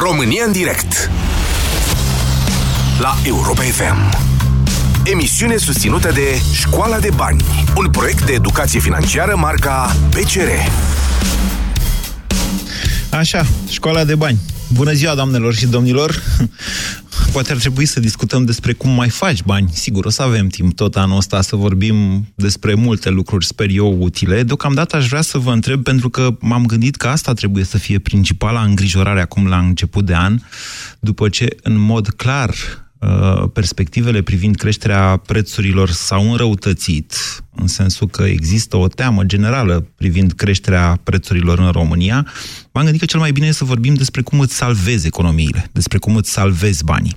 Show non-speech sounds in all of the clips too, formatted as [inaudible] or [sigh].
România în direct. La Europa FM Emisiune susținută de Școala de Bani Un proiect de educație financiară marca PCR Așa, Școala de Bani. Bună ziua, doamnelor și domnilor! Poate ar trebui să discutăm despre cum mai faci bani. Sigur, o să avem timp tot anul ăsta să vorbim despre multe lucruri, sper eu, utile. Deocamdată aș vrea să vă întreb, pentru că m-am gândit că asta trebuie să fie principala îngrijorare acum la început de an, după ce, în mod clar, uh, perspectivele privind creșterea prețurilor s-au înrăutățit, în sensul că există o teamă generală privind creșterea prețurilor în România, m-am gândit că cel mai bine e să vorbim despre cum îți salvezi economiile, despre cum îți salvezi banii.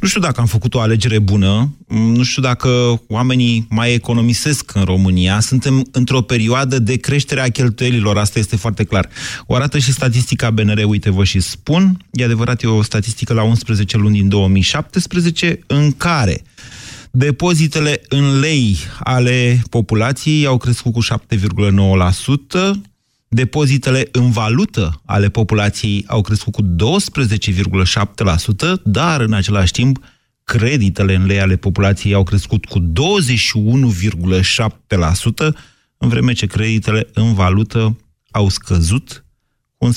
Nu știu dacă am făcut o alegere bună, nu știu dacă oamenii mai economisesc în România, suntem într-o perioadă de creștere a cheltuielilor, asta este foarte clar. O arată și statistica BNR, uite vă și spun, e adevărat, e o statistică la 11 luni din 2017, în care Depozitele în lei ale populației au crescut cu 7,9%, depozitele în valută ale populației au crescut cu 12,7%, dar în același timp creditele în lei ale populației au crescut cu 21,7%, în vreme ce creditele în valută au scăzut cu 11%.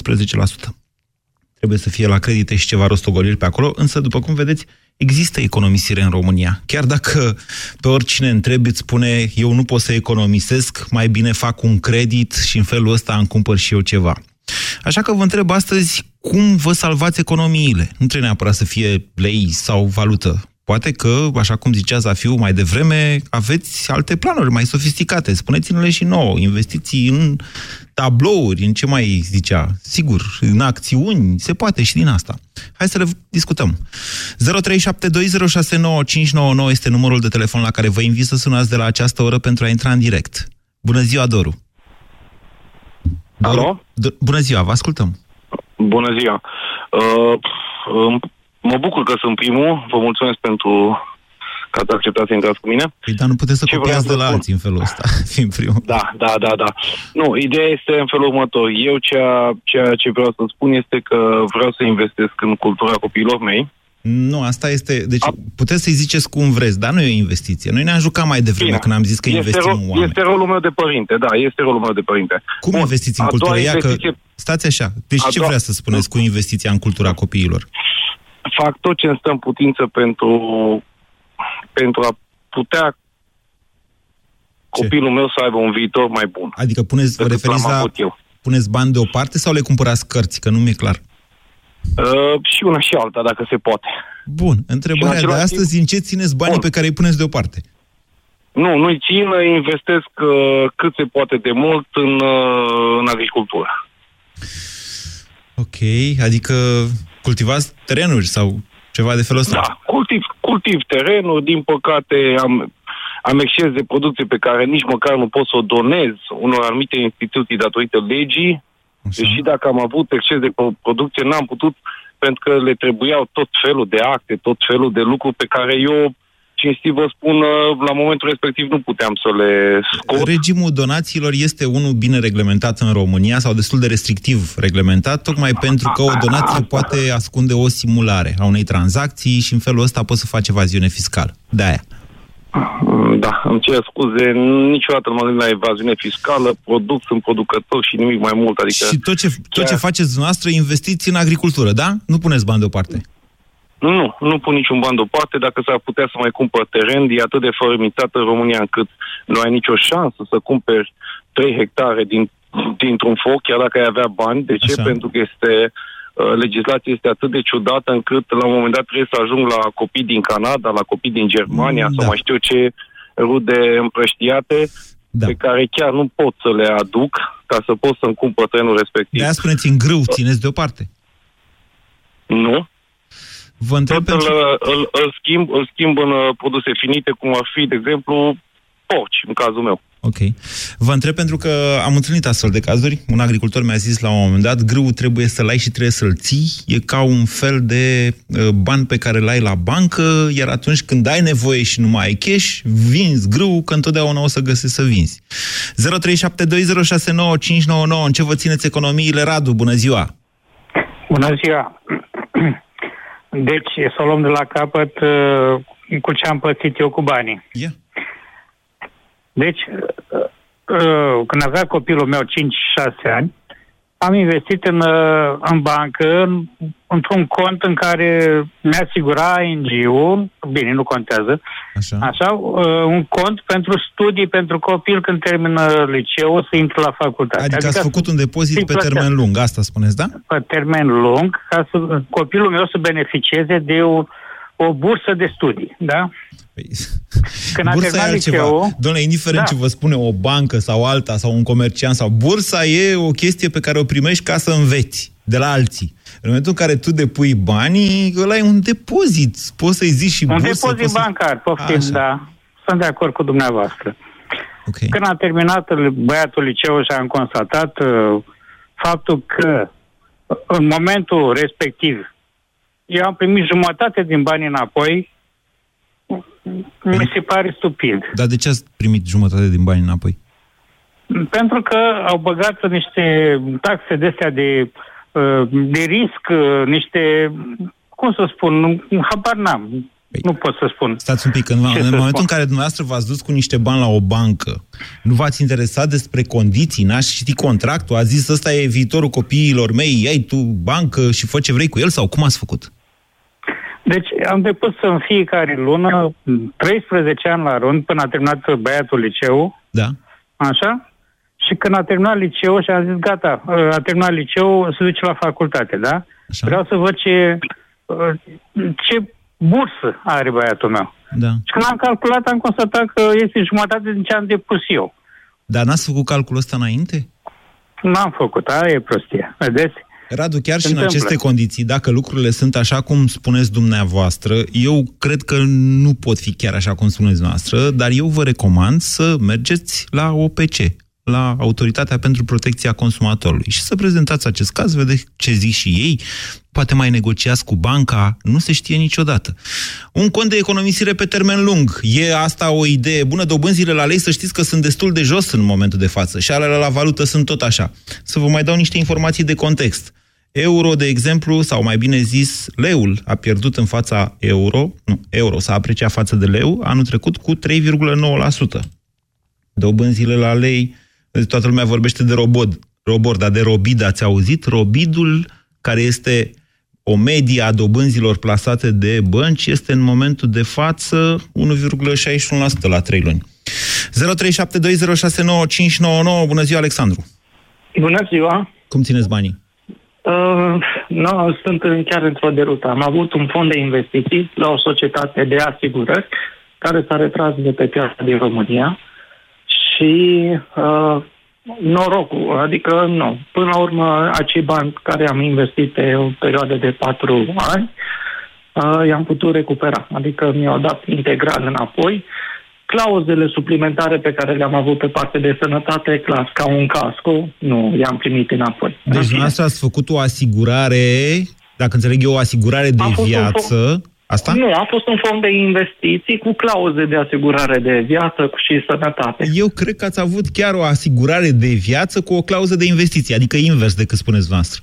Trebuie să fie la credite și ceva rostogoliri pe acolo, însă, după cum vedeți, există economisire în România. Chiar dacă pe oricine întrebi îți spune eu nu pot să economisesc, mai bine fac un credit și în felul ăsta îmi cumpăr și eu ceva. Așa că vă întreb astăzi cum vă salvați economiile. Nu trebuie neapărat să fie lei sau valută. Poate că, așa cum zicea Zafiu mai devreme, aveți alte planuri mai sofisticate. Spuneți-ne-le și nouă. Investiții în tablouri, în ce mai zicea. Sigur, în acțiuni, se poate și din asta. Hai să le discutăm. 0372069599 este numărul de telefon la care vă invit să sunați de la această oră pentru a intra în direct. Bună ziua, Doru! Doru? Alo? Bună ziua, vă ascultăm! Bună ziua! Uh, Mă bucur că sunt primul. Vă mulțumesc pentru că ați acceptat să intrați cu mine. Păi, dar nu puteți să Ce copiați de la alții în felul ăsta, [laughs] fiind primul. Da, da, da, da. Nu, ideea este în felul următor. Eu ceea, ceea ce vreau să spun este că vreau să investesc în cultura copiilor mei. Nu, asta este... Deci A... puteți să-i ziceți cum vreți, dar nu e o investiție. Noi ne-am jucat mai devreme Bine. când am zis că este investim ro- în oameni. Este rolul meu de părinte, da, este rolul meu de părinte. Cum Bun, investiți în cultură? Ia investiție... că... Stați așa. Deci ce vrea să spuneți cu investiția în cultura copiilor? Fac tot ce îmi stă în putință pentru, pentru a putea ce? copilul meu să aibă un viitor mai bun. Adică puneți, vă referiți la, eu. puneți bani deoparte sau le cumpărați cărți, că nu mi-e clar? Uh, și una și alta, dacă se poate. Bun. Întrebarea de astăzi, timp... în ce țineți banii Bun. pe care îi puneți deoparte? Nu, nu-i țin, investesc uh, cât se poate de mult în, uh, în agricultură. Ok, adică cultivați terenuri sau ceva de felul ăsta? Da, cultiv, cultiv terenuri, din păcate am, am exces de producție pe care nici măcar nu pot să o donez unor anumite instituții datorită legii. Așa. Și dacă am avut exces de producție, n-am putut pentru că le trebuiau tot felul de acte, tot felul de lucruri pe care eu cinstit vă spun, la momentul respectiv nu puteam să le scot. Regimul donațiilor este unul bine reglementat în România sau destul de restrictiv reglementat, tocmai pentru că o donație poate ascunde o simulare a unei tranzacții și în felul ăsta poți să faci evaziune fiscală. De aia. Da, îmi cer scuze, niciodată nu mă gândesc la evaziune fiscală, produc, sunt producător și nimic mai mult. Adică și tot ce, tot ce faceți dumneavoastră, investiți în agricultură, da? Nu puneți bani deoparte. Nu, nu pun niciun ban deoparte. Dacă s-ar putea să mai cumpăr teren, e atât de fărâmițată România încât nu ai nicio șansă să cumperi 3 hectare din, dintr-un foc, chiar dacă ai avea bani. De ce? Așa. Pentru că este uh, legislația este atât de ciudată încât la un moment dat trebuie să ajung la copii din Canada, la copii din Germania, mm, da. sau mai știu ce rude împrăștiate, da. pe care chiar nu pot să le aduc ca să pot să-mi cumpăr terenul respectiv. De-aia spuneți în grâu, țineți deoparte. Nu, Vă întreb Tot pentru... îl, îl, îl, schimb, îl schimb în uh, produse finite, cum ar fi, de exemplu, porci, în cazul meu. Ok. Vă întreb pentru că am întâlnit astfel de cazuri. Un agricultor mi-a zis la un moment dat, grâu trebuie să-l ai și trebuie să-l ții. E ca un fel de uh, ban pe care l-ai la bancă, iar atunci când ai nevoie și nu mai ai cash, vinzi grâu, că întotdeauna o să găsești să vinzi. 0372069599. În ce vă țineți economiile? Radu, bună ziua! Bună ziua! Deci, să o luăm de la capăt uh, cu ce am pățit eu cu banii. Yeah. Deci, uh, uh, când avea copilul meu 5-6 ani, am investit în, uh, în bancă, în, într-un cont în care mi-a asigura ING-ul, bine, nu contează, Așa. așa, uh, un cont pentru studii pentru copil când termină liceul să intre la facultate. Adică ați făcut un depozit să-i pe plătească termen lung, asta spuneți, da? Pe termen lung, ca să copilul meu să beneficieze de o, o bursă de studii, da? Păi, [laughs] Când a bursa e terminat altceva. liceul- Domnule, indiferent Da. ce vă spune o bancă sau alta sau un comerciant sau bursa e o chestie pe care o primești ca să înveți de la alții. În momentul în care tu depui banii, ăla e un depozit. Poți să-i zici și Un bursă. depozit poți să- bancar, poftim, Așa. da. Sunt de acord cu dumneavoastră. Ok. Când a terminat băiatul liceu și am constatat uh, faptul că uh, în momentul respectiv eu am primit jumătate din bani înapoi, mi se pare stupid. Dar de ce ați primit jumătate din bani înapoi? Pentru că au băgat niște taxe de astea de, uh, de risc, uh, niște, cum să spun, nu- habar n-am. Păi- Nu pot să spun. Stați un pic, în, Ce în să momentul spun? în care dumneavoastră v-ați dus cu niște bani la o bancă, nu v-ați interesat despre condiții, n-ați citit contractul, ați zis ăsta e viitorul copiilor mei, ai tu bancă și fă ce vrei cu el sau cum ați făcut? Deci am depus în fiecare lună 13 ani la rând până a terminat băiatul liceu, Da? așa? Și când a terminat liceu și am zis gata, a terminat liceu, se duce la facultate, da? Așa? Vreau să văd ce, ce bursă are băiatul meu. Da. Și când am calculat, am constatat că este jumătate din ce am depus eu. Dar n-ați făcut calculul ăsta înainte? N-am făcut, aia e prostie. Vedeți? Radu, chiar Se și în întâmplă. aceste condiții, dacă lucrurile sunt așa cum spuneți dumneavoastră, eu cred că nu pot fi chiar așa cum spuneți dumneavoastră, dar eu vă recomand să mergeți la OPC, la Autoritatea pentru Protecția Consumatorului și să prezentați acest caz, vedeți ce zic și ei, poate mai negociați cu banca, nu se știe niciodată. Un cont de economisire pe termen lung, e asta o idee bună, dobânzile la lei să știți că sunt destul de jos în momentul de față și alea la valută sunt tot așa. Să vă mai dau niște informații de context. Euro, de exemplu, sau mai bine zis, leul a pierdut în fața euro, nu, euro s-a apreciat față de leu anul trecut cu 3,9%. Dobânzile la lei, toată lumea vorbește de robot, robor, dar de robid ați auzit? Robidul, care este o medie a dobânzilor plasate de bănci, este în momentul de față 1,61% la 3 luni. 0372069599. Bună ziua, Alexandru! Bună ziua! Cum țineți banii? Uh, nu, sunt în- chiar într-o derută. Am avut un fond de investiții la o societate de asigurări care s-a retras de pe piața din România și uh, norocul, adică nu. Până la urmă, acei bani care am investit pe o perioadă de patru ani, uh, i-am putut recupera. Adică mi-au dat integral înapoi. Clauzele suplimentare pe care le-am avut pe partea de sănătate, clar, ca un casco, nu i-am primit înapoi. Deci În fine. dumneavoastră ați făcut o asigurare, dacă înțeleg eu, o asigurare de A fost un viață. Asta? Nu, a fost un fond de investiții cu clauze de asigurare de viață și sănătate. Eu cred că ați avut chiar o asigurare de viață cu o clauză de investiție, adică invers decât spuneți noastră.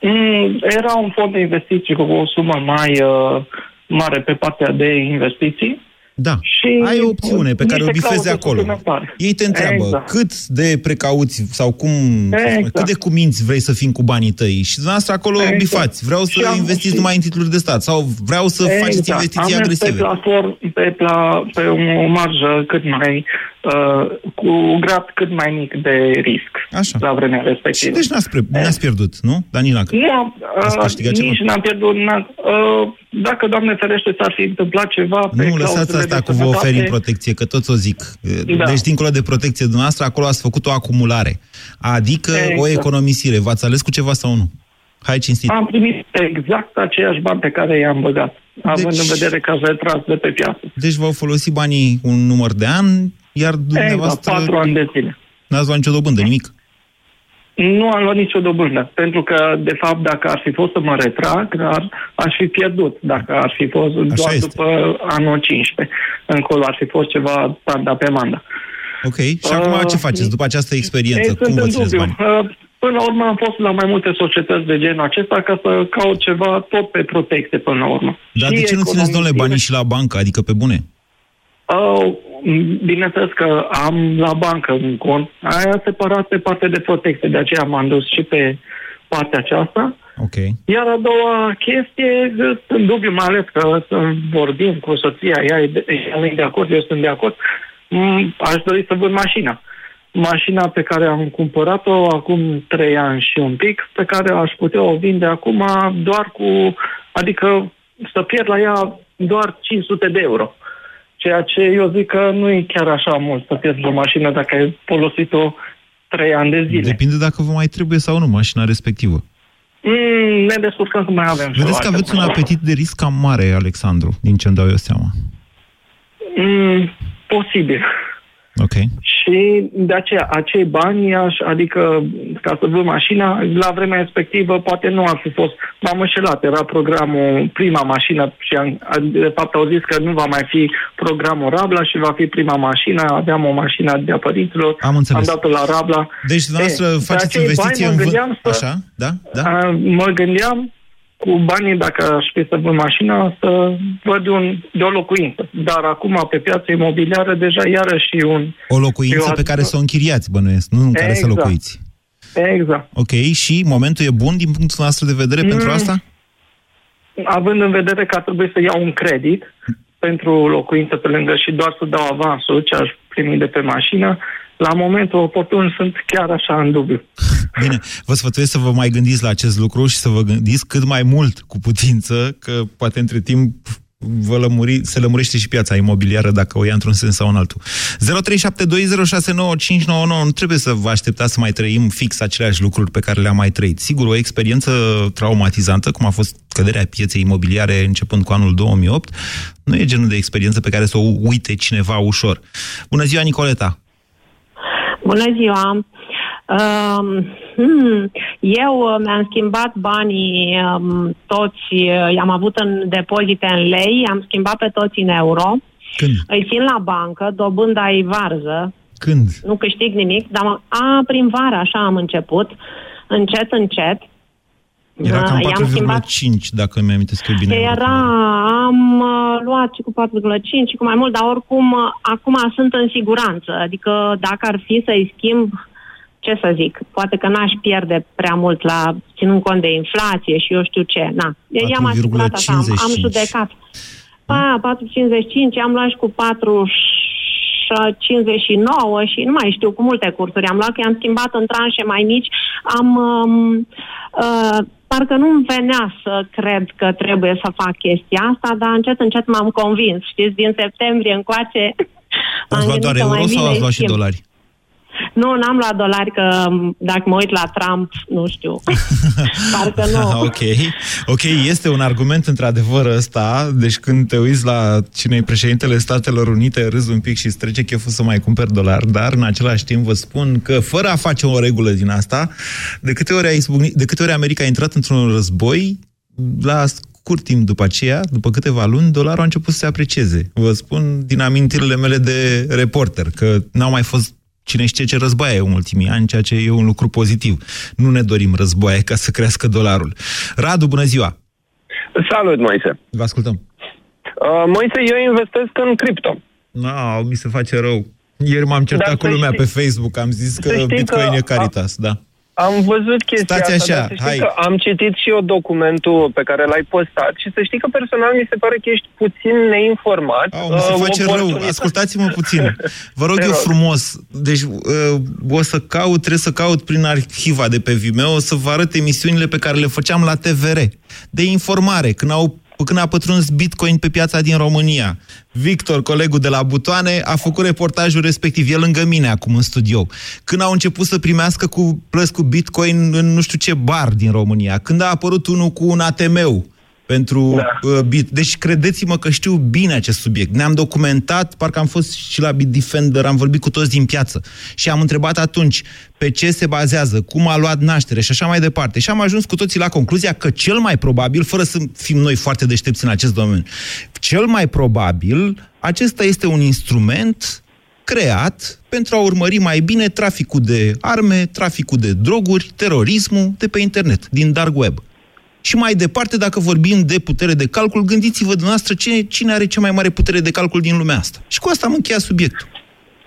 Mm, era un fond de investiții cu o sumă mai uh, mare pe partea de investiții. Da. Și Ai o opțiune pe care o niște bifezi clauze acolo. suplimentare. Ei te întreabă Exact. cât de precauți sau cum, să spun, Exact. cât de cuminți vrei să fim cu banii tăi și dumneavoastră acolo Exact. bifați. Vreau să Și am- investiți și- numai în titluri de stat sau vreau să faceți investiții Am mers agresive. Pe, platform, pe, pla, pe o marjă cât mai, uh, cu un grad cât mai mic de risc Așa. la vremea Și respectivă. deci n-ați, pre- n-ați pierdut, nu? Dar nici n-a... Nu, am- Ați uh, câștigat ceva? nici n-am pierdut. n-am- Uh, dacă, Doamne ferește, s-ar fi întâmplat ceva pe Nu, lăsați clauzele asta de cu vă sănătate, oferim protecție, că tot o zic. Da. Deci, dincolo de protecție dumneavoastră, acolo ați făcut o acumulare. Adică Exact. o economisire. V-ați ales cu ceva sau nu? Hai cinstit. Am primit exact aceiași bani pe care i-am băgat, având Deci- în vedere că ați retras de pe piață. Deci v-au folosit banii un număr de ani, iar Exact, dumneavoastră patru ani de zile. n-ați luat nicio dobândă, nimic. Nu am luat nicio dobândă, pentru că, de fapt, dacă ar fi fost să mă retrag, ar, aș fi pierdut. Dacă ar fi fost doar este. după anul 15. Încolo ar fi fost ceva panda pe manda. Ok. Și acum Uh, ce faceți după această experiență? Ei, Cum sunt vă în țineți dubiu. banii? Uh, Până la urmă am fost la mai multe societăți de genul acesta ca să caut ceva tot pe protecție până la urmă. Dar de ce nu țineți, domnule, banii și la bancă, adică pe bune? Uh, bineînțeles că am la bancă un cont, aia separat pe partea de protecție, de aceea m-am dus și pe partea aceasta. Ok. Iar a doua chestie, sunt dubiu, mai ales că vorbim cu soția, ea e de, ea e de acord, eu sunt de acord, mm, aș dori să vând mașina. Mașina pe care am cumpărat-o acum trei ani și un pic, pe care aș putea o vinde acum doar cu, adică să pierd la ea doar 500 de euro. Ceea ce eu zic că nu e chiar așa mult să pierzi o mașină dacă ai folosit-o trei ani de zile. Depinde dacă vă mai trebuie sau nu mașina respectivă. Mm, ne descurcăm că mai avem. Vedeți că aveți un apetit de risc cam mare, Alexandru, din ce îmi dau eu seama. Mm, posibil. Ok. Și de aceea, acei bani, aș, adică ca să văd mașina, la vremea respectivă poate nu ar fi fost, m-am înșelat, era programul, prima mașină și am, de fapt au zis că nu va mai fi programul Rabla și va fi prima mașină, aveam o mașină de părinților, am, înțeles. am dat-o la Rabla. Deci dumneavoastră e, faceți investiție în vând... Așa, da? da? Mă gândeam cu banii, dacă aș fi să vând mașina, să văd un, de o locuință. Dar acum, pe piața imobiliară, deja iarăși un... O locuință pe care să o închiriați, bănuiesc, nu în care exact. să locuiți. Exact. Ok, și momentul e bun din punctul nostru de vedere mm. pentru asta? Având în vedere că ar trebui să iau un credit pentru locuință pe lângă și doar să dau avansul ce aș primi de pe mașină, la momentul oportun sunt chiar așa în dubiu. Bine, vă sfătuiesc să vă mai gândiți la acest lucru și să vă gândiți cât mai mult cu putință, că poate între timp vă lămuri, se lămurește și piața imobiliară dacă o ia într-un sens sau în altul. 0372069599 nu trebuie să vă așteptați să mai trăim fix aceleași lucruri pe care le-am mai trăit. Sigur, o experiență traumatizantă, cum a fost căderea pieței imobiliare începând cu anul 2008, nu e genul de experiență pe care să o uite cineva ușor. Bună ziua, Nicoleta! Bună ziua! Uh, hmm, eu uh, mi-am schimbat banii um, toți, uh, i-am avut în depozite în lei, am schimbat pe toți în euro. Când? Îi țin la bancă, dobânda e varză. Când? Nu câștig nimic, dar a, prin vară așa am început, încet, încet. Era cam 4,5, schimbat... dacă mi-am că bine. Era, am uh, luat și cu 4,5 și cu mai mult, dar oricum uh, acum sunt în siguranță. Adică dacă ar fi să-i schimb, ce să zic, poate că n-aș pierde prea mult la ținând cont de inflație și eu știu ce. Na. I-am asigurat așa, am, am judecat. A, 4,55, am luat și cu 4 59 și nu mai știu, cu multe cursuri am luat, că am schimbat în tranșe mai mici, am um, uh, parcă nu-mi venea să cred că trebuie să fac chestia asta, dar încet, încet m-am convins. Știți, din septembrie încoace... Ați luat doar euro sau ați luat și dolari? Nu, n-am luat dolari, că dacă mă uit la Trump, nu știu. [laughs] Parcă nu. [laughs] ok. Ok, este un argument într-adevăr ăsta. Deci când te uiți la cine e președintele Statelor Unite, râzi un pic și îți trece cheful să mai cumperi dolari, dar în același timp vă spun că fără a face o regulă din asta, de câte ori, a izbucnit, de câte ori America a intrat într-un război, la scurt timp după aceea, după câteva luni, dolarul a început să se aprecieze. Vă spun din amintirile mele de reporter, că n-au mai fost cine știe ce războaie în ultimii ani, ceea ce e un lucru pozitiv. Nu ne dorim războaie ca să crească dolarul. Radu, bună ziua! Salut, Moise! Vă ascultăm! Uh, Moise, eu investesc în cripto. Nu, mi se face rău. Ieri m-am certat Dar cu lumea știi, pe Facebook, am zis că Bitcoin că e Caritas, a... da. Am văzut chestia Stați asta, așa, dar să hai. că am citit și eu documentul pe care l-ai postat și să știi că personal mi se pare că ești puțin neinformat. Au, mi se uh, face rău. Ascultați-mă puțin. Vă rog eu frumos. Deci uh, o să caut, trebuie să caut prin arhiva de pe Vimeo, o să vă arăt emisiunile pe care le făceam la TVR. De informare, când au când a pătruns Bitcoin pe piața din România. Victor, colegul de la Butoane, a făcut reportajul respectiv, el lângă mine acum în studio. Când au început să primească cu plăți cu Bitcoin în nu știu ce bar din România. Când a apărut unul cu un ATM-ul pentru da. uh, Bit. Deci credeți-mă că știu bine acest subiect. Ne-am documentat, parcă am fost și la Bitdefender, am vorbit cu toți din piață și am întrebat atunci pe ce se bazează, cum a luat naștere și așa mai departe. Și am ajuns cu toții la concluzia că cel mai probabil, fără să fim noi foarte deștepți în acest domeniu, cel mai probabil acesta este un instrument creat pentru a urmări mai bine traficul de arme, traficul de droguri, terorismul de pe internet, din dark web. Și mai departe, dacă vorbim de putere de calcul, gândiți-vă dumneavoastră cine, cine are cea mai mare putere de calcul din lumea asta. Și cu asta am încheiat subiectul.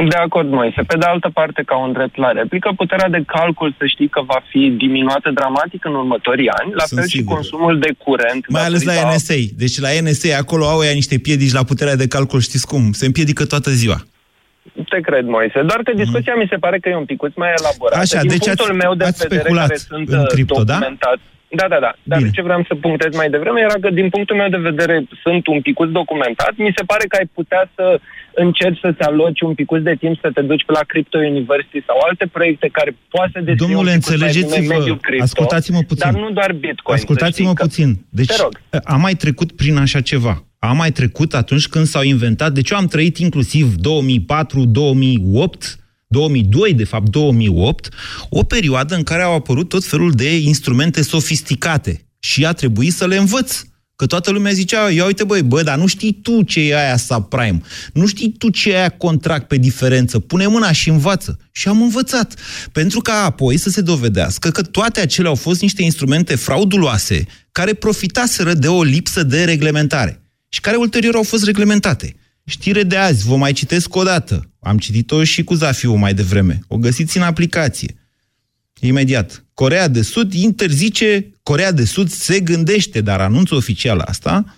De acord, Moise. Pe de altă parte, ca un drept la replică, puterea de calcul să știi că va fi diminuată dramatic în următorii ani, la Sunt fel sigur. și consumul de curent. Mai ales la datorită- NSA. Deci la NSA acolo au ea niște piedici la puterea de calcul, știți cum? Se împiedică toată ziua. Te cred, Moise. Doar că discuția mi se pare că e un picuț mai elaborată. Mhm. Așa, Din deci punctul ați- meu de ați vedere, speculat care sunt în uh, cripto, da? Documentat. Da, da, da. Dar Bine. ce vreau să punctez mai devreme era că, din punctul meu de vedere, sunt un picuț documentat. Mi se pare că ai putea să încerci să-ți aloci un picuț de timp să te duci pe la Crypto University sau alte proiecte care poate să descrie Domnule, un picuț mai bine înțelegeți-vă, mediul cripto, ascultați-mă puțin. Dar nu doar Bitcoin. să Ascultați-mă știi că- puțin. Deci Te rog. am mai trecut prin așa ceva. Am mai trecut atunci când s-au inventat, deci eu am trăit inclusiv 2004, 2008, 2002, de fapt 2008, o perioadă în care au apărut tot felul de instrumente sofisticate și a trebuit să le învăț. Că toată lumea zicea, ia uite băi, bă, dar nu știi tu ce e aia subprime, nu știi tu ce e aia contract pe diferență, pune mâna și învață. Și am învățat. Pentru ca apoi să se dovedească că toate acelea au fost niște instrumente frauduloase care profitaseră de o lipsă de reglementare și care ulterior au fost reglementate. Știre de azi, vă mai citesc o dată. Am citit-o și cu Zafiu mai devreme. O găsiți în aplicație. Imediat. Corea de Sud interzice, Corea de Sud se gândește, dar anunțul oficial asta,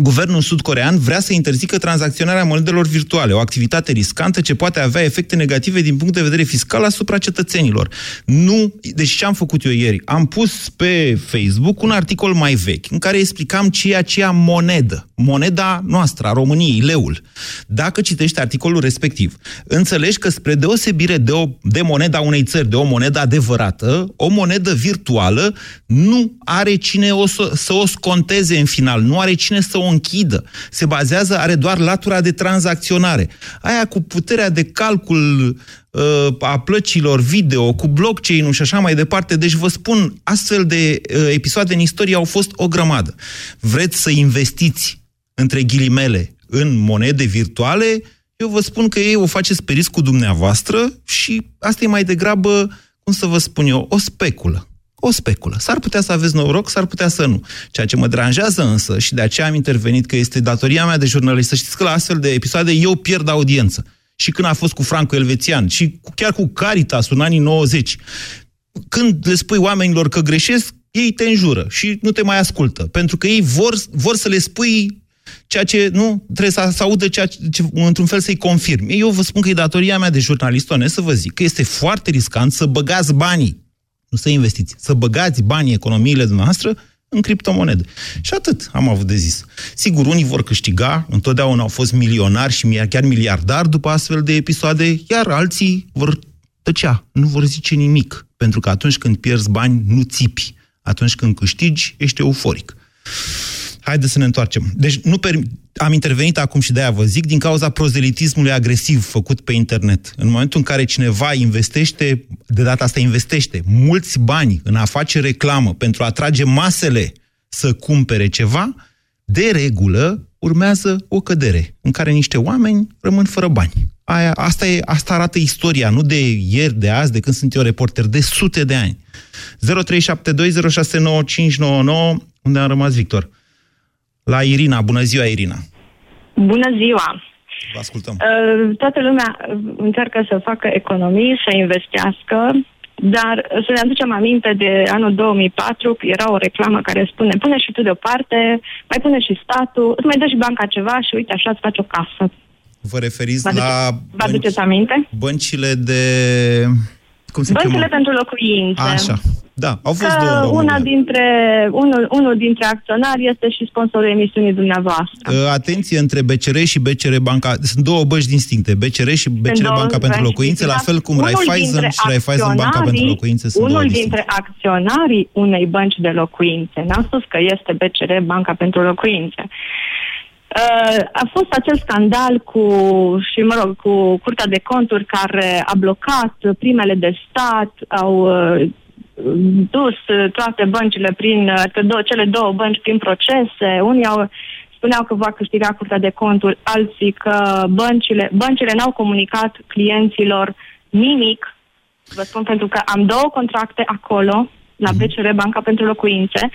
Guvernul sud-corean vrea să interzică tranzacționarea monedelor virtuale, o activitate riscantă ce poate avea efecte negative din punct de vedere fiscal asupra cetățenilor. Nu, deci ce am făcut eu ieri? Am pus pe Facebook un articol mai vechi în care explicam ce e aceea monedă, moneda noastră, a României, leul. Dacă citești articolul respectiv, înțelegi că spre deosebire de, o, de moneda unei țări, de o monedă adevărată, o monedă virtuală nu are cine o să, să o sconteze în final, nu are cine să o închidă. Se bazează, are doar latura de tranzacționare. Aia cu puterea de calcul uh, a plăcilor video, cu blockchain-ul și așa mai departe. Deci vă spun, astfel de uh, episoade în istorie au fost o grămadă. Vreți să investiți între ghilimele în monede virtuale, eu vă spun că ei o faceți pe riscul dumneavoastră și asta e mai degrabă, cum să vă spun eu, o speculă. O speculă. S-ar putea să aveți noroc, s-ar putea să nu. Ceea ce mă deranjează însă, și de aceea am intervenit, că este datoria mea de jurnalist, să știți că la astfel de episoade eu pierd audiență. Și când a fost cu Franco Elvețian, și cu- chiar cu Caritas în anii 90, când le spui oamenilor că greșesc, ei te înjură și nu te mai ascultă. Pentru că ei vor, vor să le spui ceea ce nu trebuie să, să audă ceea ce, ce, într-un fel să-i confirmi. Eu vă spun că e datoria mea de jurnalist onest să vă zic că este foarte riscant să băgați banii, nu să investiți, să băgați banii, economiile dumneavoastră în criptomonede. Și atât am avut de zis. Sigur, unii vor câștiga, întotdeauna au fost milionari și mi- chiar miliardari după astfel de episoade, iar alții vor tăcea, nu vor zice nimic. Pentru că atunci când pierzi bani, nu țipi. Atunci când câștigi, ești euforic. Haideți să ne întoarcem. Deci nu per... am intervenit acum și de-aia vă zic, din cauza prozelitismului agresiv făcut pe internet. În momentul în care cineva investește, de data asta investește, mulți bani în a face reclamă pentru a atrage masele să cumpere ceva, de regulă urmează o cădere în care niște oameni rămân fără bani. Aia, asta, e, asta arată istoria, nu de ieri, de azi, de când sunt eu reporter, de sute de ani. 0372069599, unde a rămas Victor? La Irina. Bună ziua, Irina. Bună ziua! Vă ascultăm. Uh, Toată lumea uh, încearcă să facă economii, să investească, dar uh, să ne aducem aminte de anul 2004, că era o reclamă care spune pune și tu deoparte, mai pune și statul, îți mai dă și banca ceva și uite așa îți faci o casă. Vă referiți Vă, la aduce, vă aduceți aminte? băncile de... Cum se Băncile cheamă? pentru locuințe. Așa. Da, au fost Că două în una România. dintre, unul, unul dintre acționari este și sponsorul emisiunii dumneavoastră. Uh, Atenție între BCR și BCR Banca. Sunt două bănci distincte, BCR și BCR două Banca pentru bănci Locuințe, la distincte. fel cum Unul Raiffeisen dintre și Raiffeisen Banca pentru acționarii- Locuințe sunt două Unul distincte. dintre acționarii unei bănci de locuințe, n-am spus că este BCR, Banca pentru Locuințe, Uh, a fost acel scandal cu, și mă rog, cu Curtea de Conturi care a blocat primele de stat, au uh, dus uh, toate băncile prin, uh, că două, cele două bănci prin procese, unii au spuneau că va câștiga Curtea de Conturi, alții că băncile, băncile n-au comunicat clienților nimic. Vă spun pentru că am două contracte acolo, la Mhm. BCR, Banca pentru Locuințe.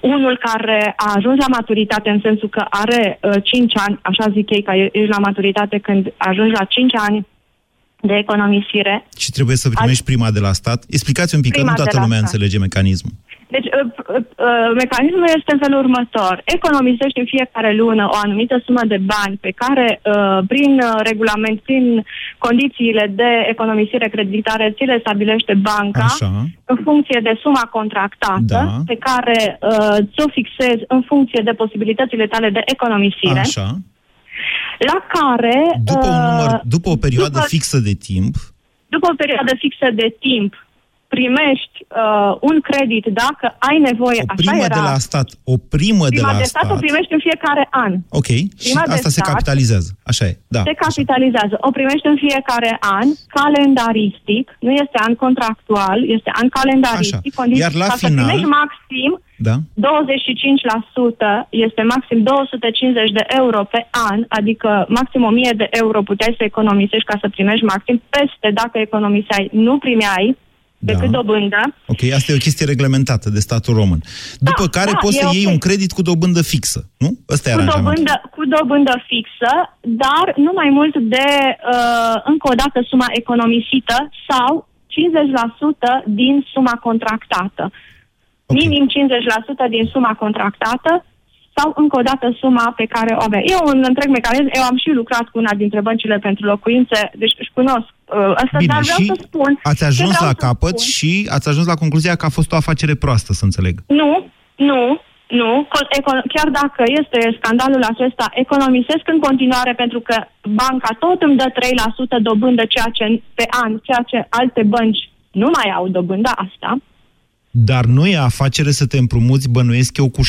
Unul care a ajuns la maturitate în sensul că are uh, 5 ani, așa zic ei, că ești la maturitate când ajungi la 5 ani de economisire. Și trebuie să primești prima de la stat. Explicați un pic, că Prima nu de toată la lumea stat. înțelege mecanismul. Deci, uh, uh, uh, mecanismul este în felul următor. Economisești în fiecare lună o anumită sumă de bani pe care, uh, prin uh, regulament, prin condițiile de economisire creditare, ți le stabilește banca Așa. în funcție de suma contractată, Da. pe care uh, ți-o fixezi în funcție de posibilitățile tale de economisire, Așa. La care... După, un uh, număr, după o perioadă după- fixă de timp, după o perioadă fixă de timp, primești uh, un credit dacă ai nevoie, o așa primă era. de la stat, o primă de Prima la de stat, o stat, primești în fiecare an. ok, și Prima de asta se stat capitalizează. Așa e, da. Se capitalizează. O primești în fiecare an, calendaristic, nu este an contractual, este an calendaristic. Așa. Condiții Iar la ca să final- primești maxim Da? 25% este maxim 250 de euro pe an, adică maxim 1000 de euro puteai să economisești ca să primești maxim. Peste, dacă economiseai, nu primeai decât Da. dobândă. Ok, asta e o chestie reglementată de statul român. După care da, poți e să iei ok. un credit cu dobândă fixă, nu? Ăsta e cu aranjamentul. dobândă, cu dobândă fixă, dar nu mai mult de, uh, încă o dată, suma economisită sau 50% din suma contractată. Ok. Minim 50% din suma contractată sau încă o dată suma pe care o avea. E un întreg mecanism, eu am și lucrat cu una dintre băncile pentru locuințe, deci își cunosc uh, asta, Bine, dar vreau și să spun... ați ce ajuns vreau la să capăt spun- și ați ajuns la concluzia că a fost o afacere proastă, să înțeleg. Nu, nu, nu. Co- eco- Chiar dacă este scandalul acesta, economisesc în continuare pentru că banca tot îmi dă 3% dobândă ceea ce, pe an, ceea ce alte bănci nu mai au dobânda asta. Dar nu e afacere să te împrumuți, bănuiesc eu, cu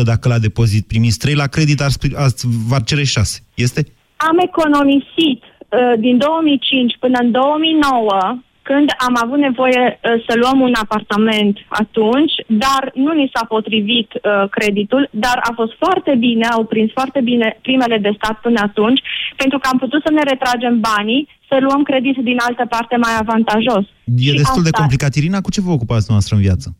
6% dacă la depozit primiți 3, la credit ar, spri- ar, v-ar cere 6. Este? Am economisit uh, din 2005 până în 2009, când am avut nevoie uh, să luăm un apartament atunci, dar nu ni s-a potrivit uh, creditul, dar a fost foarte bine, au prins foarte bine primele de stat până atunci, pentru că am putut să ne retragem banii, să luăm credit din altă parte mai avantajos. E Și destul de asta- complicat. Irina, cu ce vă ocupați noastră în viață?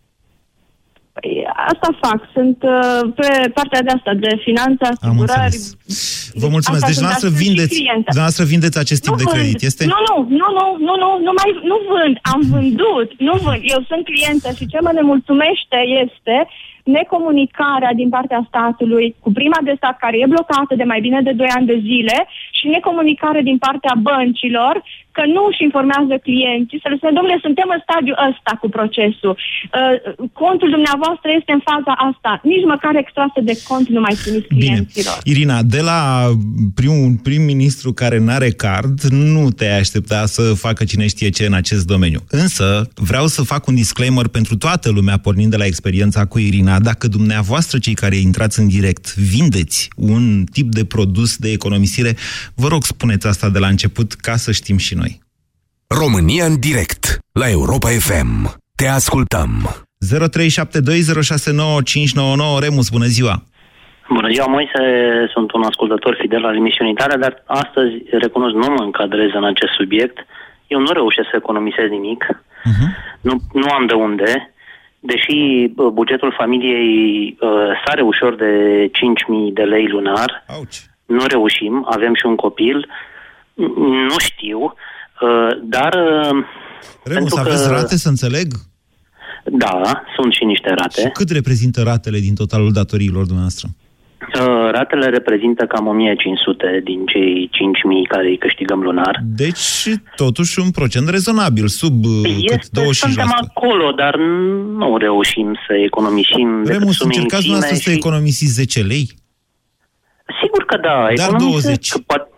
Păi, asta fac. Sunt uh, pe partea de asta, de finanțe, Am asigurări. înțeles. Vă mulțumesc. Asta Deci, sunt, dumneavoastră dar sunt și vindeți, clientă. dumneavoastră vindeți acest tip Nu de vând. credit, este? Nu, nu, nu, nu, nu, nu, nu mai nu vând. Am vândut, nu vând. Eu sunt clientă și ce mă nemulțumește este necomunicarea din partea statului cu prima de stat care e blocată de mai bine de 2 ani de zile și necomunicare din partea băncilor că nu își informează clienții, să le spune, domnule, suntem în stadiul ăsta cu procesul. Uh, contul dumneavoastră este în faza asta. Nici măcar extrase de cont nu mai primiți Bine. clienților. Irina, de la primul prim-ministru care n-are card, nu te-ai aștepta să facă cine știe ce în acest domeniu. Însă, vreau să fac un disclaimer pentru toată lumea, pornind de la experiența cu Irina. Dacă dumneavoastră, cei care intrați în direct, vindeți un tip de produs de economisire, vă rog spuneți asta de la început, ca să știm și noi. România în direct la Europa FM. Te ascultăm. 0372069599 Remus, bună ziua! Bună ziua, Moise, sunt un ascultător fidel al emisiunii tale, dar astăzi, recunosc, nu mă încadrez în acest subiect. Eu nu reușesc să economisez nimic, Uh-huh. nu, nu am de unde, deși bă, bugetul familiei uh, sare ușor de 5.000 de lei lunar, Auci! Nu reușim, avem și un copil, n- nu știu, uh, dar... Uh, Remus, pentru aveți că- rate, să înțeleg? Da, sunt și niște rate. Și cât reprezintă ratele din totalul datoriilor dumneavoastră? Uh, ratele reprezintă cam 1500 din cei 5000 care îi câștigăm lunar. Deci, totuși, un procent rezonabil, sub uh, cât? Este, 25%. suntem acolo, dar nu reușim să economisim decât Remus, sume încercați infime dumneavoastră să economisiți 10 lei? Sigur că da, Dar economisesc 20. Poate,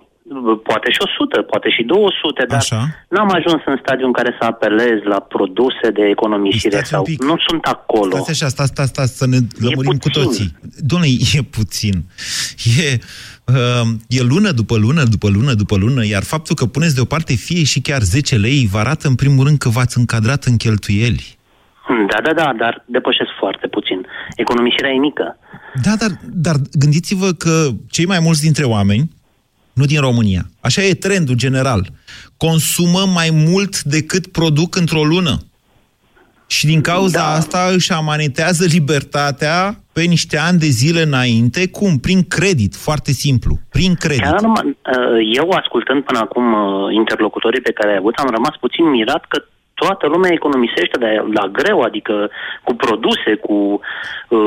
poate și 100, poate și 200, dar Așa. n-am ajuns în stadiul în care să apelez la produse de economisire Stați un sau pic. nu sunt acolo. Stați așa, stați, stați, stați, să ne lămurim cu puțin. toții. Doamne, e puțin. E, uh, e lună după lună, după lună, după lună, iar faptul că puneți deoparte fie și chiar 10 lei vă arată în primul rând că v-ați încadrat în cheltuieli. Da, da, da, dar depășesc foarte puțin. Economisirea e mică. Da, dar, dar gândiți-vă că cei mai mulți dintre oameni, nu din România, așa e trendul general, consumă mai mult decât produc într-o lună. Și din cauza da. asta își amanetează libertatea pe niște ani de zile înainte, cum? Prin credit, foarte simplu. Prin credit. Chiar, eu, ascultând până acum uh, interlocutorii pe care ai avut, am rămas puțin mirat că toată lumea economisește de la greu, adică cu produse, cu uh,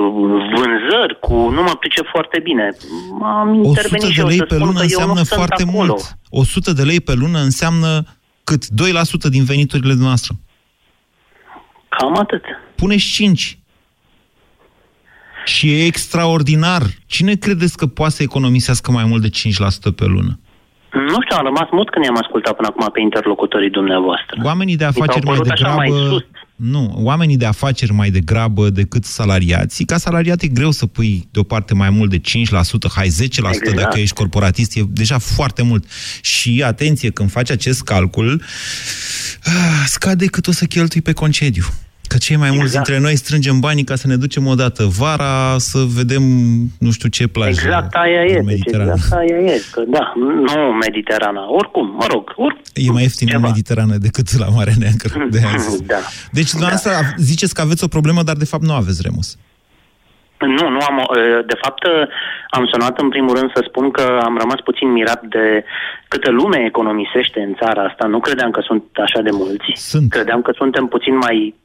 vânzări, cu... Nu mă pricep foarte bine. Am intervenit 100 de lei pe lună înseamnă foarte acolo. mult. 100 de lei pe lună înseamnă cât? 2% din veniturile noastre. Cam atât. Puneți 5. Și e extraordinar. Cine credeți că poate să economisească mai mult de 5% pe lună? Nu știu, am rămas mult când i-am ascultat până acum pe interlocutorii dumneavoastră. Oamenii de afaceri mai degrabă... Mai sus. Nu, oamenii de afaceri mai degrabă decât salariații. Ca salariat e greu să pui deoparte mai mult de 5%, hai 10% exact. dacă ești corporatist, e deja foarte mult. Și atenție, când faci acest calcul, ah, scade cât o să cheltui pe concediu. Că cei mai mulți exact. dintre noi strângem banii ca să ne ducem o dată vara să vedem nu știu ce plajă. Exact aia e. Deci exact aia e. Că, da, nu Mediterana. Oricum, mă rog. Oricum, e mai ieftin în Mediterană decât la Marea Neagră. De [laughs] da. Deci, dumneavoastră, da. ziceți că aveți o problemă, dar de fapt nu aveți remus. Nu, nu am. De fapt, am sunat în primul rând să spun că am rămas puțin mirat de câtă lume economisește în țara asta. Nu credeam că sunt așa de mulți. Sunt. Credeam că suntem puțin mai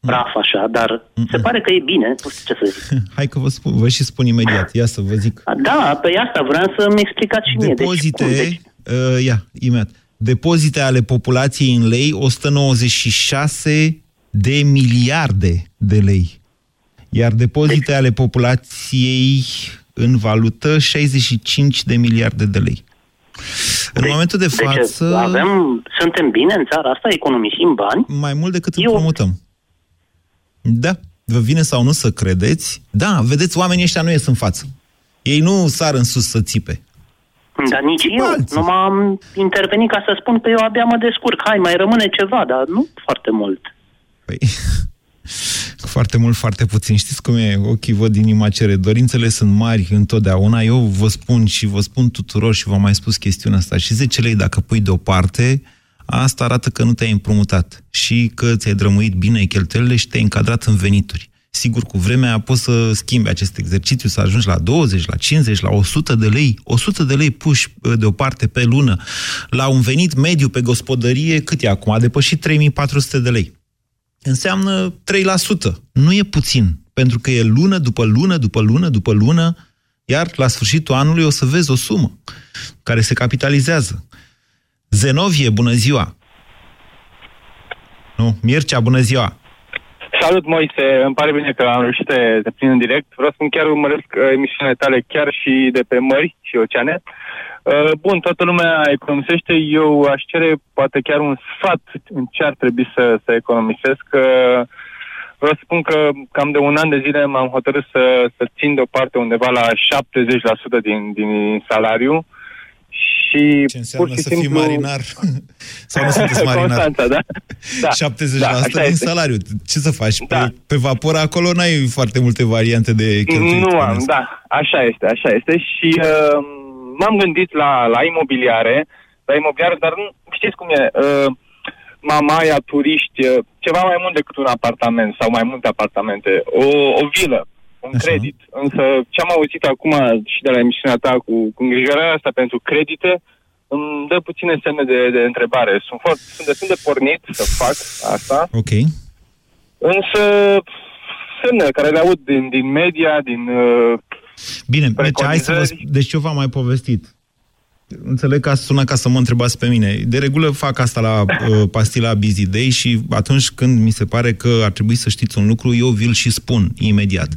praf așa, dar Mm-mm. se pare că e bine, nu știu ce să zic. [laughs] Hai că vă, spun, vă și spun imediat, ia să vă zic. Da, pe asta vreau să-mi explicați și mie. Deci, Depozite, deci, deci... Uh, ia, imediat. Depozite ale populației în lei, 196 de miliarde de lei. Iar depozite deci... ale populației în valută, 65 de miliarde de lei. În deci, momentul de deci față... Deci avem, suntem bine în țara asta, economisim bani. Mai mult decât Eu... împrumutăm. Da. Vă vine sau nu să credeți? Da, vedeți, oamenii ăștia nu ies în față. Ei nu sar în sus să țipe. Dar nici eu. Alții. Nu m-am intervenit ca să spun că eu abia mă descurc. Hai, mai rămâne ceva, dar nu foarte mult. Păi, [laughs] foarte mult, foarte puțin. Știți cum e? Ochii văd, inima cere. Dorințele sunt mari întotdeauna. Eu vă spun și vă spun tuturor și v-am mai spus chestiunea asta. Și 10 lei dacă pui deoparte, asta arată că nu te-ai împrumutat și că ți-ai drămuit bine cheltuielile și te-ai încadrat în venituri. Sigur, cu vremea poți să schimbi acest exercițiu, să ajungi la 20, la 50, la 100 de lei. 100 de lei puși uh, deoparte pe lună la un venit mediu pe gospodărie, cât e acum? A depășit 3400 de lei. Înseamnă 3%. Nu e puțin, pentru că e lună după lună, după lună, după lună, iar la sfârșitul anului o să vezi o sumă care se capitalizează. Zenovie, bună ziua! Nu, Mircea, bună ziua! Salut, Moise! Îmi pare bine că am reușit să te plin în direct. Vreau să chiar urmăresc uh, emisiunile tale chiar și de pe mări și oceane. Uh, bun, toată lumea economisește. Eu aș cere poate chiar un sfat în ce ar trebui să, să economisesc. Uh, vreau să spun că cam de un an de zile m-am hotărât să, să țin deoparte undeva la 70% din, din salariu. Uh, și Ce înseamnă pur și să simplu... fii marinar? [laughs] Sau nu sunteți [laughs] marinar? Constanța, da? da. [laughs] 70% da, din este. salariu. Ce să faci? Da. Pe, pe vapor acolo n-ai foarte multe variante de cheltuit. Nu am, da. Așa este, așa este. Și uh, m-am gândit la, la imobiliare, la imobiliare, dar nu, știți cum e... Uh, mamaia, turiști, uh, ceva mai mult decât un apartament sau mai multe apartamente. O, o vilă un Așa. credit. Însă ce am auzit acum și de la emisiunea ta cu, cu îngrijorarea asta pentru credite, îmi dă puține semne de, de întrebare. Sunt, foarte, sunt destul de pornit să fac asta. Ok. Însă semne care le aud din, din media, din uh, Bine, deci hai să vă... Deci eu v-am mai povestit. Înțeleg că sună ca să mă întrebați pe mine. De regulă fac asta la uh, pastila Busy Day și atunci când mi se pare că ar trebui să știți un lucru, eu vi-l și spun imediat.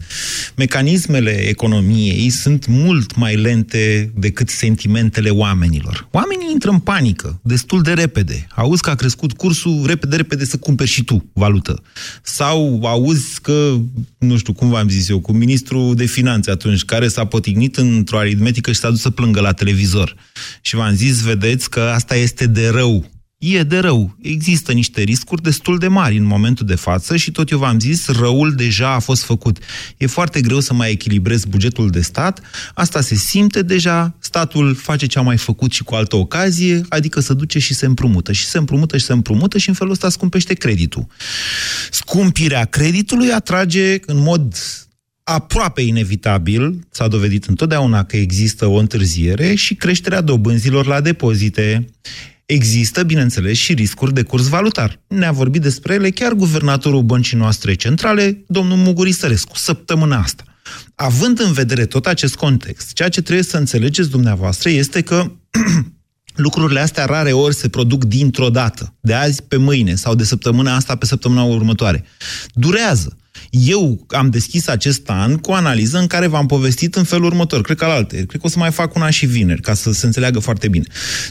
Mecanismele economiei sunt mult mai lente decât sentimentele oamenilor. Oamenii intră în panică destul de repede. Auzi că a crescut cursul, repede, repede să cumperi și tu valută. Sau auzi că, nu știu cum v-am zis eu, cu ministrul de finanțe atunci, care s-a potignit într-o aritmetică și s-a dus să plângă la televizor și v-am zis, vedeți că asta este de rău. e de rău. Există niște riscuri destul de mari în momentul de față și tot eu v-am zis, răul deja a fost făcut. E foarte greu să mai echilibrezi bugetul de stat, asta se simte deja, statul face ce a mai făcut și cu altă ocazie, adică să duce și se împrumută. Și se împrumută și se împrumută și în felul ăsta scumpește creditul. Scumpirea creditului atrage în mod aproape inevitabil, s-a dovedit întotdeauna că există o întârziere și creșterea dobânzilor la depozite. Există, bineînțeles, și riscuri de curs valutar. Ne-a vorbit despre ele chiar guvernatorul băncii noastre centrale, domnul Muguri Sărescu, săptămâna asta. Având în vedere tot acest context, ceea ce trebuie să înțelegeți dumneavoastră este că [clears throat] lucrurile astea rare ori se produc dintr-o dată, de azi pe mâine sau de săptămâna asta pe săptămâna următoare. Durează. Eu am deschis acest an cu o analiză în care v-am povestit în felul următor, cred că al alte, cred că o să mai fac una și vineri, ca să se înțeleagă foarte bine.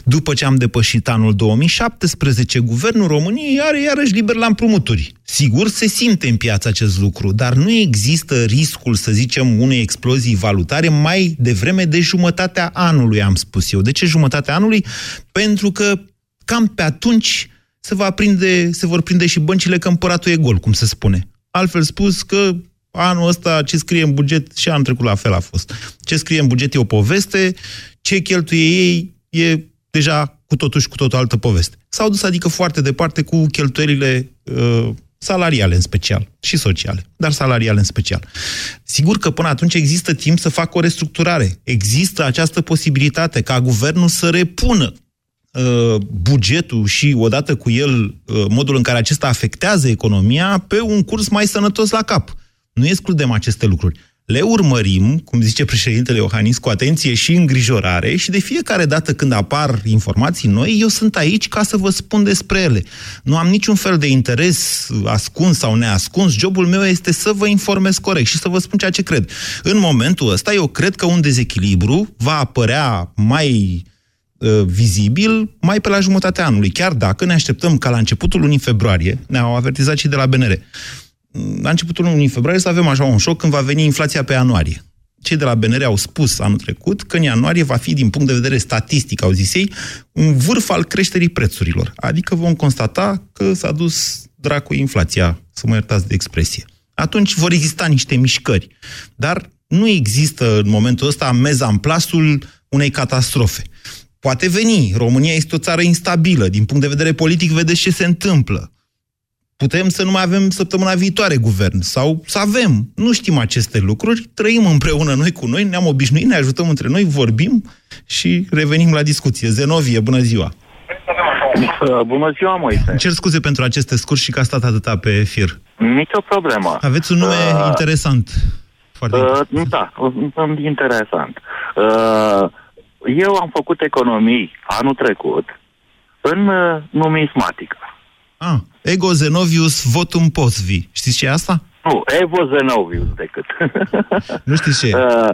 După ce am depășit anul 2017, Guvernul României are iarăși liber la împrumuturi. Sigur, se simte în piață acest lucru, dar nu există riscul, să zicem, unei explozii valutare mai devreme de jumătatea anului, am spus eu. De ce jumătatea anului? Pentru că cam pe atunci se, va prinde, se vor prinde și băncile că împăratul e gol, cum se spune. Altfel spus că anul ăsta ce scrie în buget, și anul trecut la fel a fost. Ce scrie în buget e o poveste, ce cheltuie ei e deja cu totul și cu totul altă poveste. S-au dus adică foarte departe cu cheltuielile uh, salariale în special și sociale, dar salariale în special. Sigur că până atunci există timp să facă o restructurare. Există această posibilitate ca guvernul să repună Uh, bugetul și odată cu el uh, modul în care acesta afectează economia pe un curs mai sănătos la cap. Nu excludem aceste lucruri. Le urmărim, cum zice președintele Iohannis, cu atenție și îngrijorare și de fiecare dată când apar informații noi, eu sunt aici ca să vă spun despre ele. Nu am niciun fel de interes ascuns sau neascuns. Jobul meu este să vă informez corect și să vă spun ceea ce cred. În momentul ăsta, eu cred că un dezechilibru va apărea mai Uh, vizibil mai pe la jumătatea anului, chiar dacă ne așteptăm ca la începutul lunii februarie, ne-au avertizat și de la BNR, la începutul lunii februarie să avem așa un șoc când va veni inflația pe ianuarie. Cei de la BNR au spus anul trecut că în ianuarie va fi, din punct de vedere statistic, au zis ei, un vârf al creșterii prețurilor. Adică vom constata că s-a dus dracu inflația, să mă iertați de expresie. Atunci vor exista niște mișcări. Dar nu există în momentul ăsta mezamplasul unei catastrofe. Poate veni. România este o țară instabilă. Din punct de vedere politic, vedeți ce se întâmplă. Putem să nu mai avem săptămâna viitoare guvern sau să avem. Nu știm aceste lucruri, trăim împreună noi cu noi, ne-am obișnuit, ne ajutăm între noi, vorbim și revenim la discuție. Zenovie, bună ziua! Bună ziua, Moise! Cer scuze pentru aceste scurs și că a stat atâta pe fir. Nici o problemă. Aveți un nume uh, interesant. Foarte uh, interesant. Da, interesant. Uh, eu am făcut economii anul trecut în uh, numismatică. Ah, ego Zenovius votum posvi. Știți ce e asta? Nu, Evo Zenovius decât. [laughs] nu știți ce uh,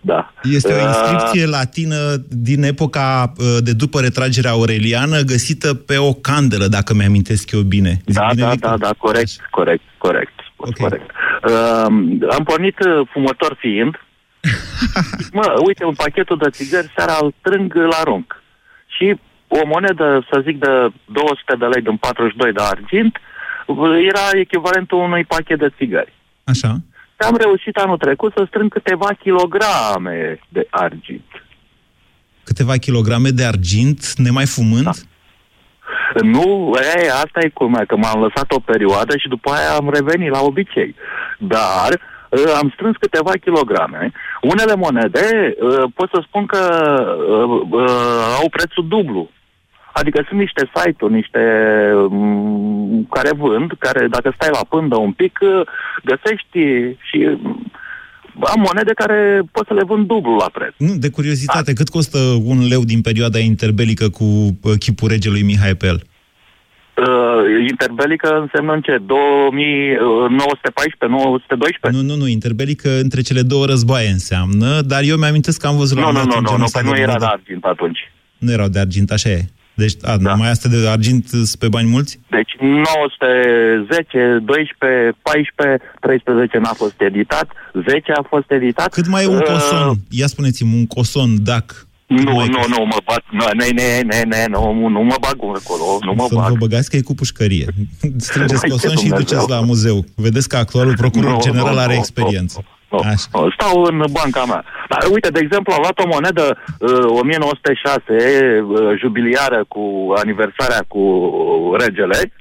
da. Este o uh, inscripție uh, latină din epoca uh, de după retragerea aureliană, găsită pe o candelă, dacă mi-amintesc eu bine. da, bine, da, da, da, corect, corect, corect. Okay. corect. Uh, am pornit uh, fumător fiind, [laughs] mă, uite, un pachetul de țigări, seara îl strâng, îl arunc. Și o monedă, să zic, de 200 de lei din 42 de argint, era echivalentul unui pachet de țigări. Așa. Și am reușit anul trecut să strâng câteva kilograme de argint. Câteva kilograme de argint, nemai fumând? Da. Nu, e, asta e cum, că m-am lăsat o perioadă și după aia am revenit la obicei. Dar uh, am strâns câteva kilograme. Unele monede, uh, pot să spun că uh, uh, au prețul dublu. Adică sunt niște site-uri, niște um, care vând, care dacă stai la pândă un pic, uh, găsești și um, am monede care pot să le vând dublu la preț. Nu, de curiozitate, A. cât costă un leu din perioada interbelică cu uh, chipul regelui Mihai pe el? Uh, interbelică înseamnă în ce? 2914, 912? Nu, nu, nu, interbelică între cele două războaie înseamnă, dar eu mi-amintesc că am văzut la Nu, nu, nu, nu, nu, păi nu era de argint atunci. Nu erau de argint, așa e. Deci, a, da. mai astea de argint pe bani mulți? Deci 910, 12, 14, 13 n-a fost editat, 10 a fost editat. Cât mai e un uh, coson? Ia spuneți-mi, un coson, dacă Nu, nu, nu, mă bag, nu, ne, ne, ne, ne, nu, nu mă bag acolo, nu mă Să bag. vă băgați că e cu pușcărie. [laughs] Strângeți Hai, ce closon și îi Dumnezeu. duceți la muzeu. Vedeți că actualul [laughs] procuror Nu, general nu, are nu, experiență. Nu, Așa. nu, stau în banca mea. Dar, uite, de exemplu, am luat o monedă uh, 1906, uh, jubiliară cu aniversarea cu regele,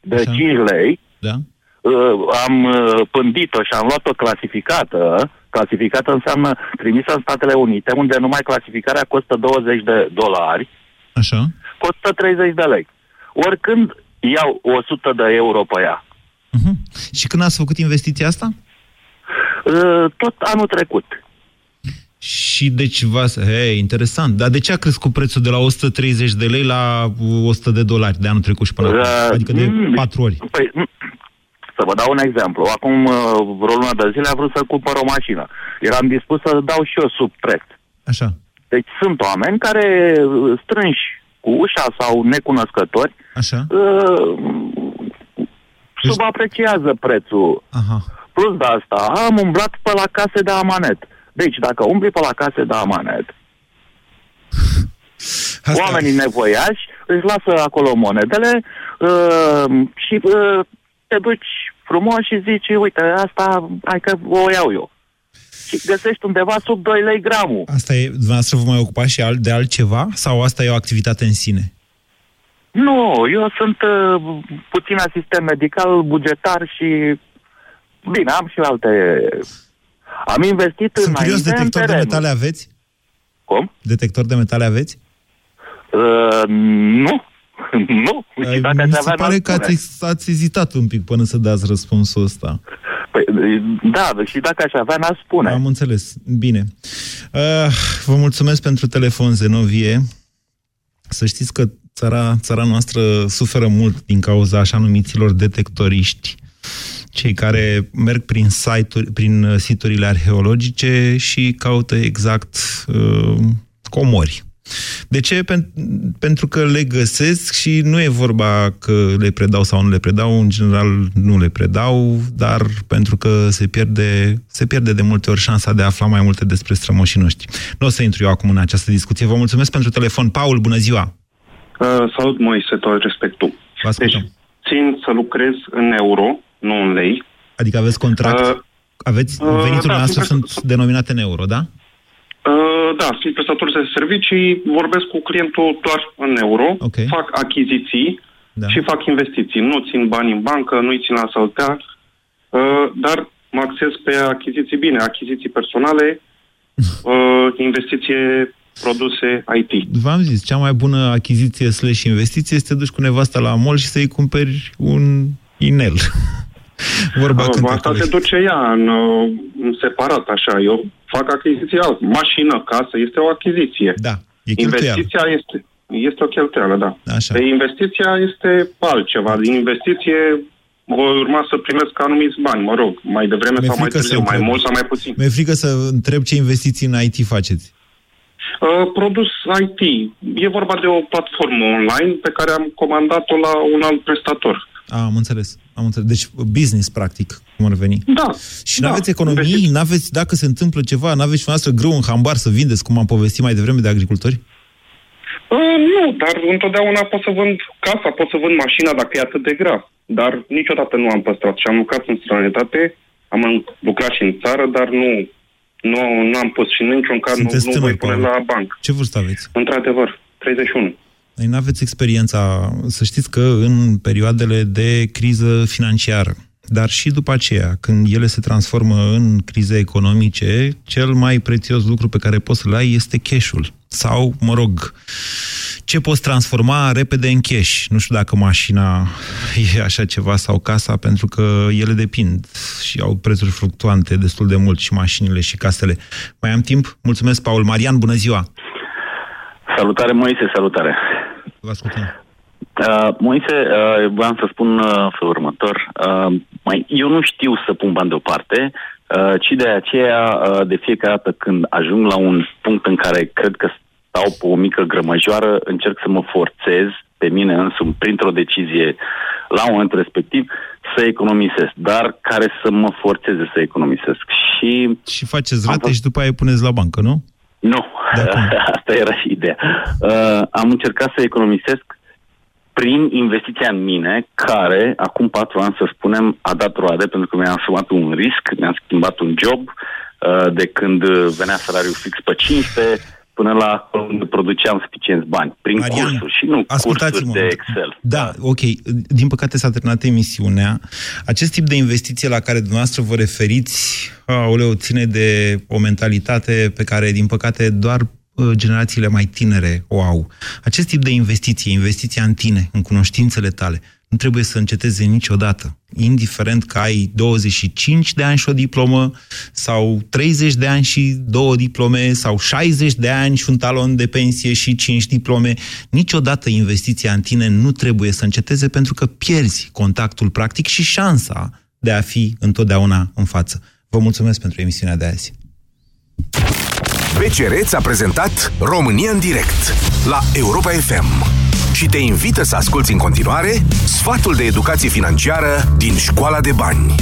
de Așa. 5 lei. Da? Uh, am uh, pândit-o și am luat-o clasificată. Clasificată înseamnă trimisă în Statele Unite, unde numai clasificarea costă 20 de dolari, Așa? costă 30 de lei. Oricând iau 100 de euro pe ea. Mhm. Și când ați făcut investiția asta? Uh, tot anul trecut. Și deci v Hei, interesant. Dar de ce a crescut prețul de la 130 de lei la 100 de dolari de anul trecut și până acum? Uh, Adică de mm, patru ori. Păi, mm, să vă dau un exemplu. Acum uh, vreo lună de zile am vrut să cumpăr o mașină. Eram dispus să dau și eu sub preț. Așa. Deci sunt oameni care uh, strânși cu ușa sau necunoscători Așa. uh, subapreciază prețul. Aha. Plus de asta, am umblat pe la case de amanet. Deci, dacă umbli pe la case de amanet, Asta... oamenii nevoiași își lasă acolo monedele uh, și uh, te duci frumos și zici, uite, asta, hai că o iau eu. Și găsești undeva sub 2 lei gramul. Asta e, dumneavoastră vă mai ocupați și alt- de altceva? Sau asta e o activitate în sine? Nu, eu sunt uh, puțin asistent medical, bugetar și... Bine, am și alte... Am investit Sunt înainte curios, în detector de terenuri. metale aveți? Cum? Detector de metale aveți? Uh, nu. [laughs] nu. Și dacă Mi aș se avea, pare n-aș că spune. ați, ați ezitat un pic până să dați răspunsul ăsta. Păi, da, și dacă aș avea, n-aș spune. Am înțeles. Bine. Uh, vă mulțumesc pentru telefon, Zenovie. Să știți că țara, țara noastră suferă mult din cauza așa numiților detectoriști, cei care merg prin, site-uri, prin uh, siturile arheologice și caută exact uh, comori. De ce? Pen- pentru că le găsesc și nu e vorba că le predau sau nu le predau, în general nu le predau, dar pentru că se pierde, se pierde de multe ori șansa de a afla mai multe despre strămoșii noștri. Nu o să intru eu acum în această discuție. Vă mulțumesc pentru telefon. Paul, bună ziua! Uh, salut, Moise, tot respectul. Vă ascultăm. Deci, țin să lucrez în euro, nu în lei. Adică aveți contract? Uh, aveți, uh, veniturile da, noastre sunt sunt denominate în euro, da? Uh, da, sunt prestator de servicii, vorbesc cu clientul doar în euro, Ok. fac achiziții Da. și fac investiții. Nu țin bani în bancă, nu-i țin la saltea, uh, dar mă acces pe achiziții bine, achiziții personale, [laughs] uh, investiție, produse, IT. V-am zis, cea mai bună achiziție slash investiție este să te duci cu nevasta la mall și să-i cumperi un inel. [laughs] Vorba Uh, cântecului. Asta se duce ea în, uh, în separat, așa. Eu fac achiziție alt. Mașină, casă, este o achiziție. Da, e cheltuială. Investiția este, este o cheltuială, da. Așa. De investiția este altceva. Din investiție voi urma să primesc anumiți bani, mă rog, mai devreme Mi-e sau mai frică să târziu, mai întreb. mult sau mai puțin. Mi-e frică să întreb ce investiții în IT faceți. Uh, produs IT. E vorba de o platformă online pe care am comandat-o la un alt prestator. A, am înțeles. Am înțeles. Deci business, practic, cum ar veni. Da. Și da. n-aveți economii, n-aveți, dacă se întâmplă ceva, n-aveți și noastră grâu în hambar să vindeți, cum am povestit mai devreme de agricultori? Uh, nu, dar întotdeauna pot să vând casa, pot să vând mașina dacă e atât de grav. Dar niciodată nu am păstrat și am lucrat în străinătate, am lucrat și în țară, dar nu, nu, nu am pus și în niciun caz nu, Sunteți nu tânăr, voi pune Paul. la bancă. Ce vârstă aveți? Într-adevăr, 31. Ei, n-aveți experiența, să știți că în perioadele de criză financiară, dar și după aceea, când ele se transformă în crize economice, cel mai prețios lucru pe care poți să-l ai este cash-ul. Sau, mă rog, ce poți transforma repede în cash. Nu știu dacă mașina [laughs] e așa ceva sau casa, pentru că ele depind și au prețuri fluctuante destul de mult și mașinile și casele. Mai am timp? Mulțumesc, Paul. Marian, bună ziua! Salutare, Moise, salutare. Vă ascultăm. Uh, Moise, uh, voiam să spun uh, felul următor. Uh, mai, eu nu știu să pun bani deoparte, uh, ci de aceea, uh, de fiecare dată când ajung la un punct în care cred că stau pe o mică grămăjoară, încerc să mă forțez pe mine însumi, printr-o decizie la un moment respectiv, să economisesc, dar care să mă forțeze să economisesc. Și Și faceți rate și după aia îi puneți la bancă, nu? Nu, [laughs] asta era și ideea. Uh, am încercat să economisesc prin investiția în mine, care, acum patru ani, să spunem, a dat roade, pentru că mi-am asumat un risc, mi-am schimbat un job, uh, de când venea salariul fix pe 500, până la unde produceam suficienți bani, prin Marian, cursuri și nu cursuri de Excel. Da, ok. Din păcate s-a terminat emisiunea. Acest tip de investiție la care dumneavoastră vă referiți, aoleu, ține de o mentalitate pe care, din păcate, doar uh, generațiile mai tinere o au. Acest tip de investiție, investiția în tine, în cunoștințele tale, nu trebuie să înceteze niciodată. Indiferent că ai 25 de ani și o diplomă, sau 30 de ani și două diplome, sau 60 de ani și un talon de pensie și 5 diplome, niciodată investiția în tine nu trebuie să înceteze pentru că pierzi contactul practic și șansa de a fi întotdeauna în față. Vă mulțumesc pentru emisiunea de azi. BCR ți-a prezentat România în direct la Europa FM și te invită să asculti în continuare sfatul de educație financiară din Școala de Bani.